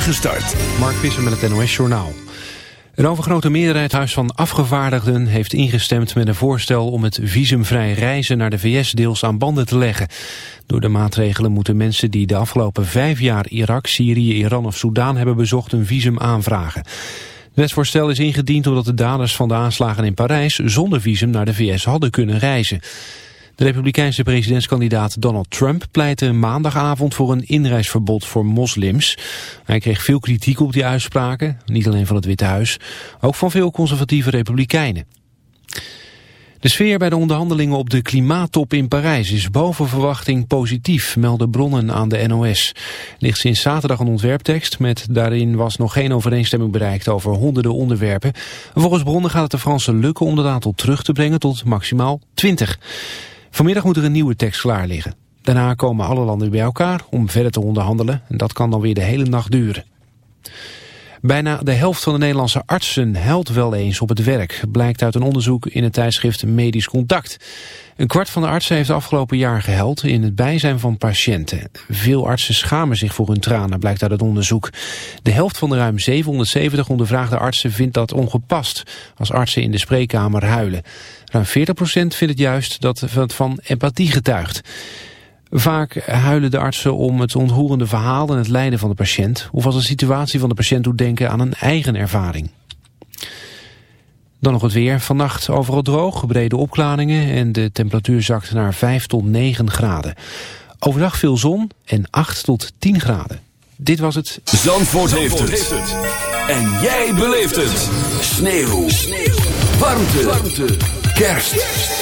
Gestart. Mark Visser met het NOS Journaal. Een overgrote meerderheid Huis van Afgevaardigden heeft ingestemd met een voorstel om het visumvrij reizen naar de VS deels aan banden te leggen. Door de maatregelen moeten mensen die de afgelopen vijf jaar Irak, Syrië, Iran of Soudaan hebben bezocht een visum aanvragen. Het wetsvoorstel is ingediend omdat de daders van de aanslagen in Parijs zonder visum naar de VS hadden kunnen reizen. De republikeinse presidentskandidaat Donald Trump pleitte maandagavond voor een inreisverbod voor moslims. Hij kreeg veel kritiek op die uitspraken, niet alleen van het Witte Huis, ook van veel conservatieve republikeinen. De sfeer bij de onderhandelingen op de klimaattop in Parijs is boven verwachting positief, melden bronnen aan de NOS. Ligt sinds zaterdag een ontwerptekst met daarin was nog geen overeenstemming bereikt over honderden onderwerpen. Volgens bronnen gaat het de Fransen lukken om dat aantal terug te brengen tot maximaal 20. Vanmiddag moet er een nieuwe tekst klaar liggen. Daarna komen alle landen bij elkaar om verder te onderhandelen. En dat kan dan weer de hele nacht duren. Bijna de helft van de Nederlandse artsen huilt wel eens op het werk. Blijkt uit een onderzoek in het tijdschrift Medisch Contact. Een kwart van de artsen heeft afgelopen jaar gehuild in het bijzijn van patiënten. Veel artsen schamen zich voor hun tranen, blijkt uit het onderzoek. De helft van de ruim 770 ondervraagde artsen vindt dat ongepast... als artsen in de spreekkamer huilen. Ruim 40% vindt het juist dat het van empathie getuigt. Vaak huilen de artsen om het ontroerende verhaal en het lijden van de patiënt... of als een situatie van de patiënt doet denken aan een eigen ervaring. Dan nog het weer. Vannacht overal droog, brede opklaringen... en de temperatuur zakt naar 5 tot 9 graden. Overdag veel zon en 8 tot 10 graden. Dit was het... Zandvoort, heeft, het. En jij beleeft het. Sneeuw. Sneeuw. Warmte. Warmte. Kerst.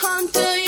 hunter.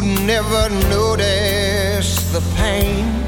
never notice the pain.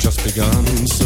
just begun. So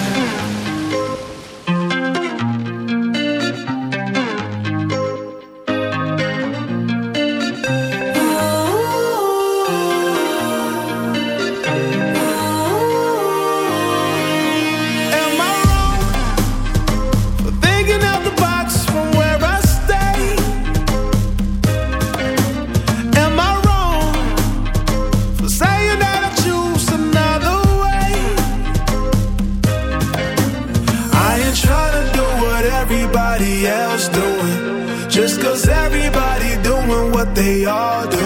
They are.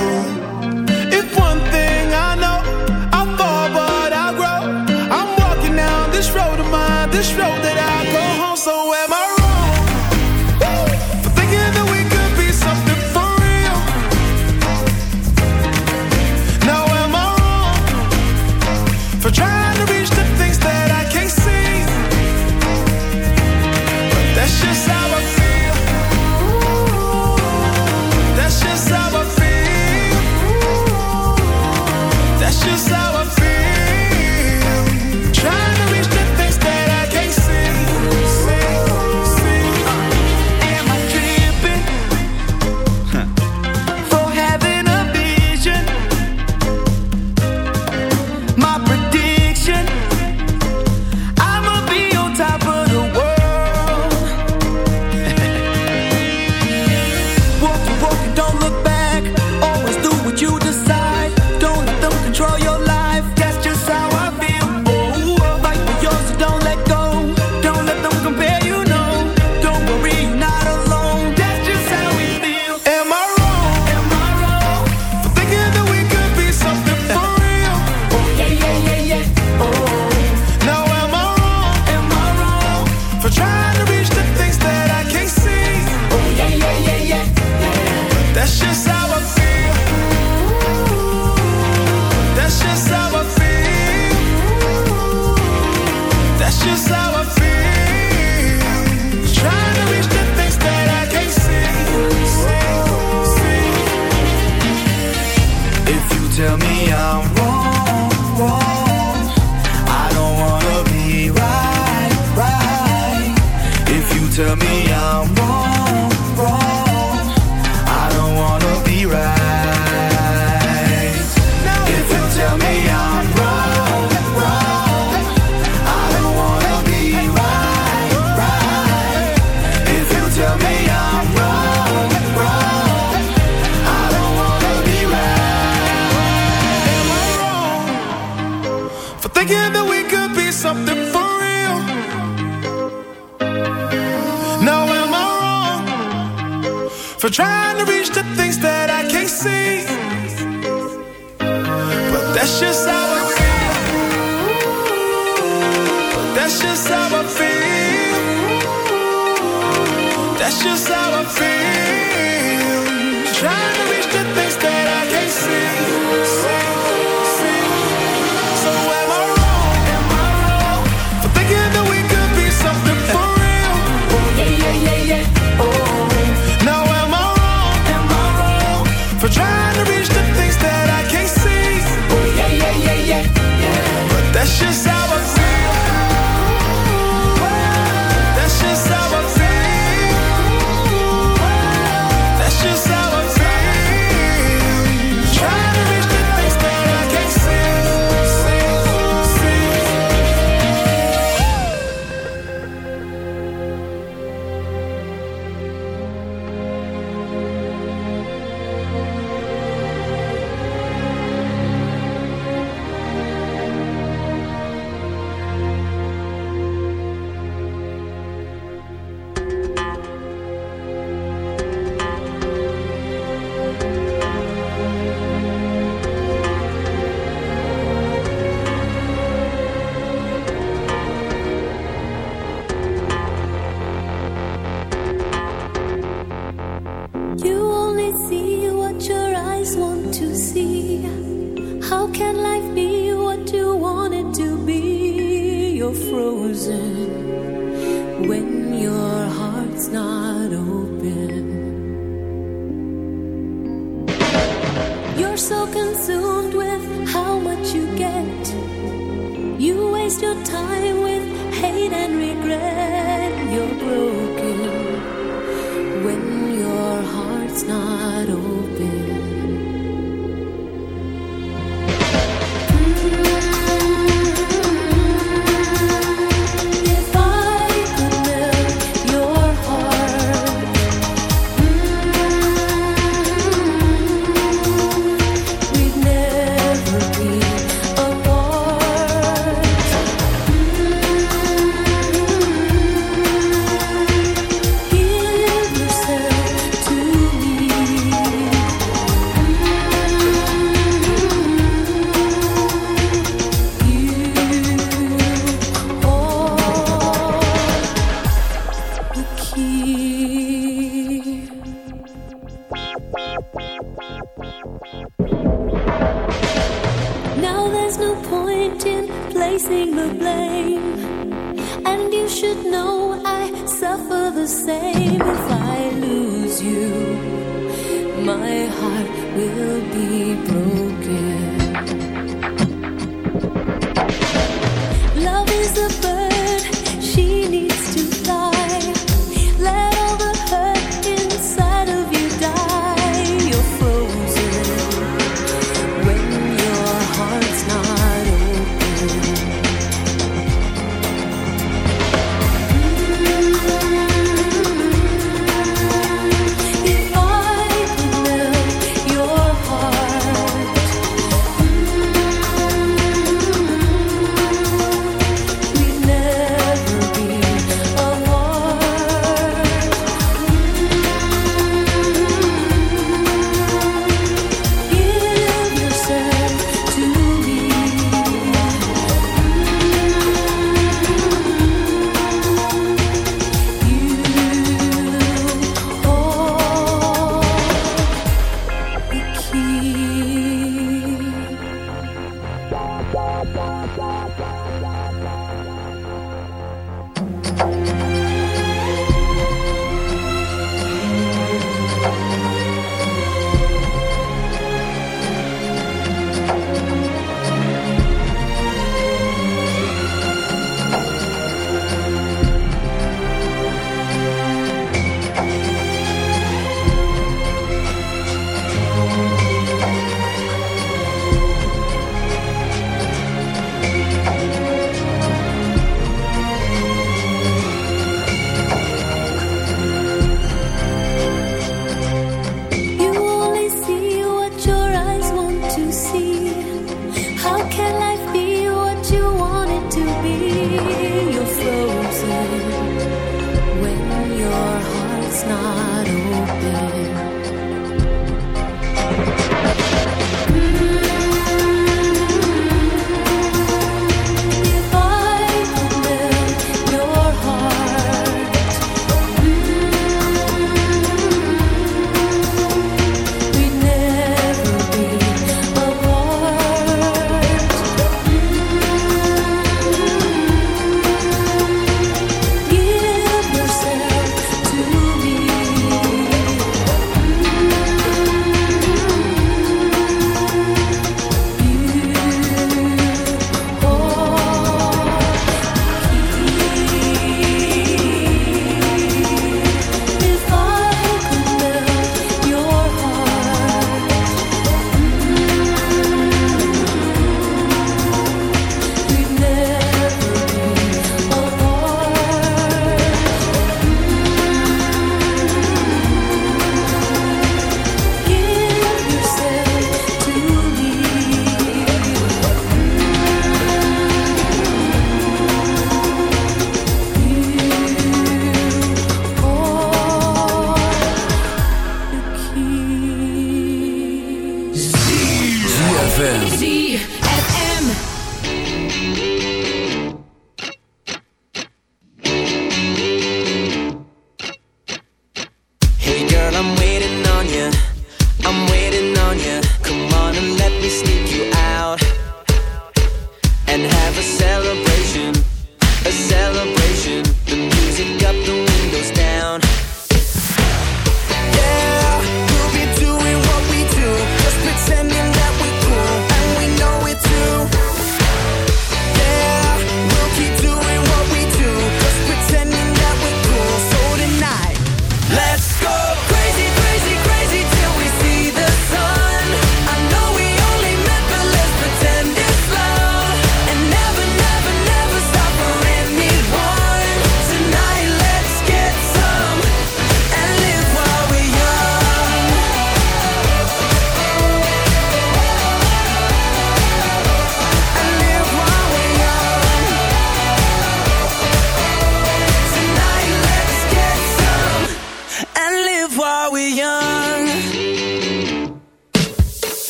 My heart will be broken.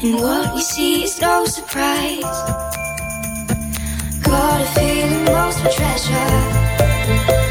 And what we see is no surprise. Got a feeling lost for treasure.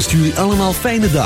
Stuur jullie allemaal fijne dag.